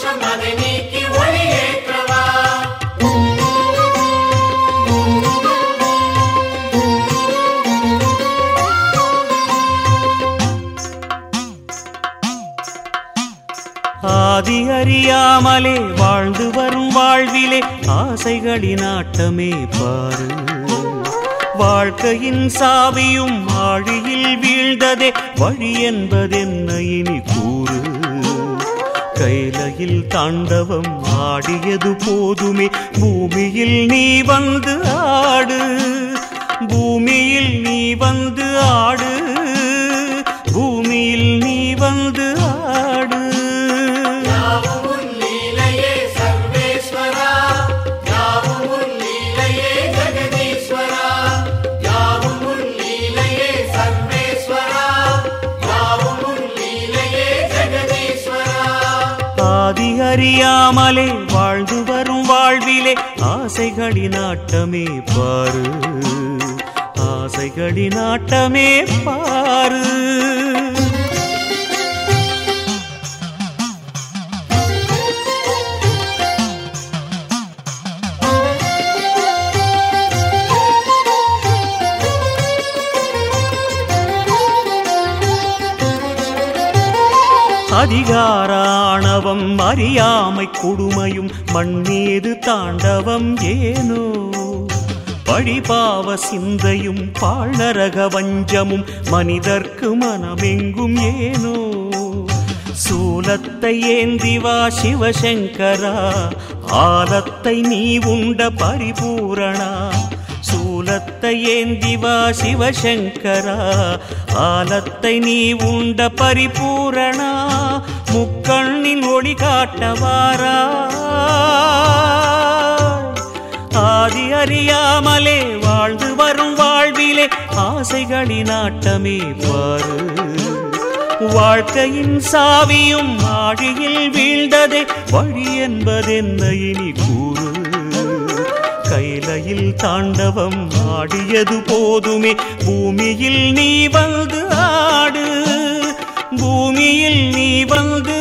சந்தோஷம் அதை நீக்கி ஒளியேற்றவா ஆதி அறியாமலே வாழ்ந்து வரும் வாழ்விலே ஆசைகளின் ஆட்டமே பாரு வாழ்க்கையின் சாவியும் ஆழியில் வீழ்ந்ததே வழி என்பதென்ன இனி கூறு கைலையில் தாண்டவம் ஆடியது போதுமே. பூமியில் நீ வந்து ஆ ஆதி அறியாமலே வாழ்ந்து வரும் வாழ்விலே ஆசைகளின் ஆட்டமே பாரு. ஆசைகளின் ஆட்டமே பாரு. அதிகாராணவம் அறியாமை கொடுமையும் மண்ணீது தாண்டவம் ஏனோ? பழிபாவ சிந்தையும் பாழரக வஞ்சமும் மனிதர்க்கு மனமெங்கும் ஏனோ? சூலத்தை ஏந்திவா சிவசங்கரா ஆலத்தை நீ உண்ட பரிபூரணா ஆலத்தை ஏந்தி வா சிவசங்கரா. ஆலத்தை நீ உண்ட பரிபூரணா. முக்கண்ணின் ஒளி காட்டவாரா ஆதி அறியாமலே வாழ்ந்து வரும் வாழ்விலே ஆசைகளின் ஆட்டமே பாரு. வாழ்க்கையின் சாவியும் ஆழியில் வீழ்ந்ததே வழி என்பதென்ன இனி கூறு? கைலையில் தாண்டவம் ஆடியது போதுமே. பூமியில் நீ வந்து ஆடு. பூமியில் நீ வந்து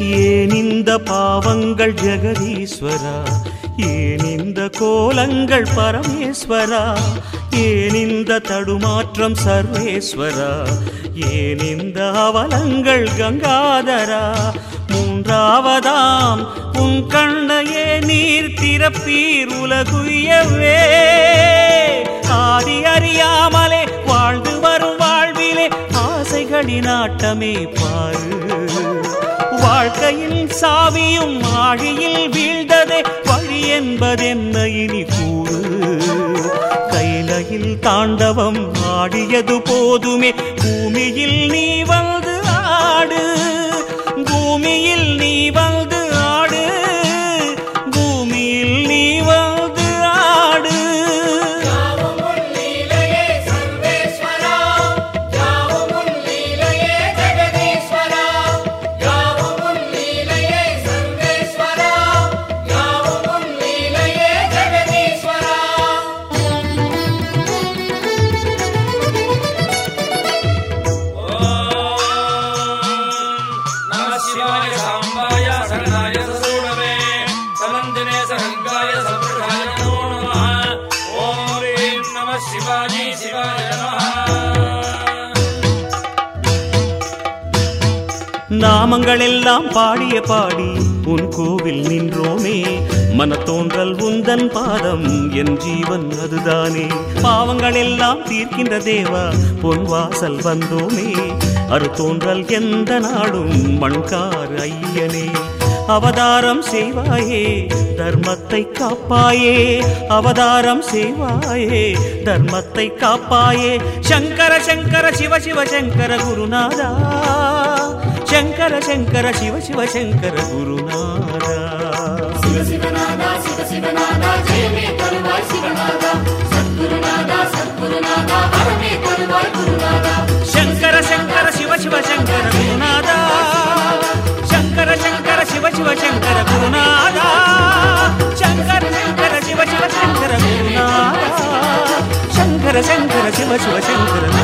ஏன் இந்த பாவங்கள் ஜெகதீஸ்வரா? ஏன் இந்த கோலங்கள் பரமேஸ்வரா? ஏன் இந்த தடுமாற்றம் சர்வேஸ்வரா? ஏன் இந்த அவலங்கள் கங்காதரா? மூன்றாவதாம் உன் கண்ணையே நீர் திறப்பீர் உலகுயவே. ஆதி அறியாமலே வாழ்ந்து வரும் வாழ்விலே ஆசைகளின் ஆட்டமே பாரு. வாழ்க்கையில் சாவியும் ஆழியில் வீழ்ந்ததே வழி என்பதென்ன இனி கூறு? கைலையில் தாண்டவம் ஆடியது போதுமே. பூமியில் நீ வந்து ஆடு. பூமியில் நாமங்கள் எல்லாம் பாடிய பாடி உன் கோவில் நின்றோமே. மனத்தோன்றல் உந்தன் பாதம் என் ஜீவன் அதுதானே. பாவங்கள் எல்லாம் தீர்க்கின்ற தேவா பொன் வாசல் வந்தோமே. அறுத்தோன்றல் எந்த நாடும் மண்கார் ஐயனே. அவதாரம் செய்வாயே தர்மத்தை காப்பாயே. அவதாரம் செய்வாயே தர்மத்தை காப்பாயே. சங்கர சங்கர சிவ சிவ சங்கர குருநாதா. శంకర శంకర శివ శివ శంకర గురునాథ. శంకర శంకర శివ శివ శంకర గురునాథ. శంకర శంకర శివ శివ శంకర గురునాథ. శంకర శంకర శివ శివ శంకర గురునాథ. శంకర శంకర శివ శివ శంకర గురు